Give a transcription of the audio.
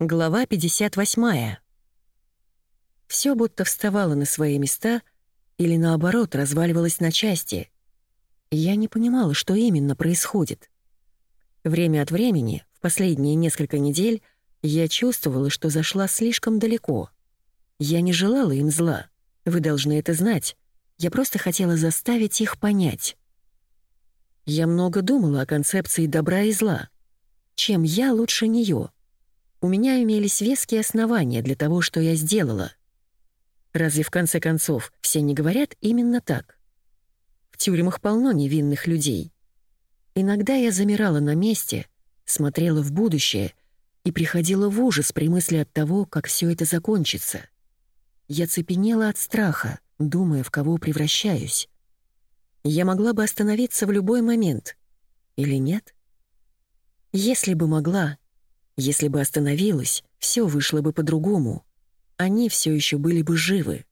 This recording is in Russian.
Глава 58. Все будто вставало на свои места или, наоборот, разваливалось на части. Я не понимала, что именно происходит. Время от времени, в последние несколько недель, я чувствовала, что зашла слишком далеко. Я не желала им зла. Вы должны это знать. Я просто хотела заставить их понять. Я много думала о концепции добра и зла. Чем я лучше нее? У меня имелись веские основания для того, что я сделала. Разве в конце концов все не говорят именно так? В тюрьмах полно невинных людей. Иногда я замирала на месте, смотрела в будущее и приходила в ужас при мысли от того, как все это закончится. Я цепенела от страха, думая, в кого превращаюсь. Я могла бы остановиться в любой момент. Или нет? Если бы могла, если бы остановилась, все вышло бы по-другому. Они все еще были бы живы.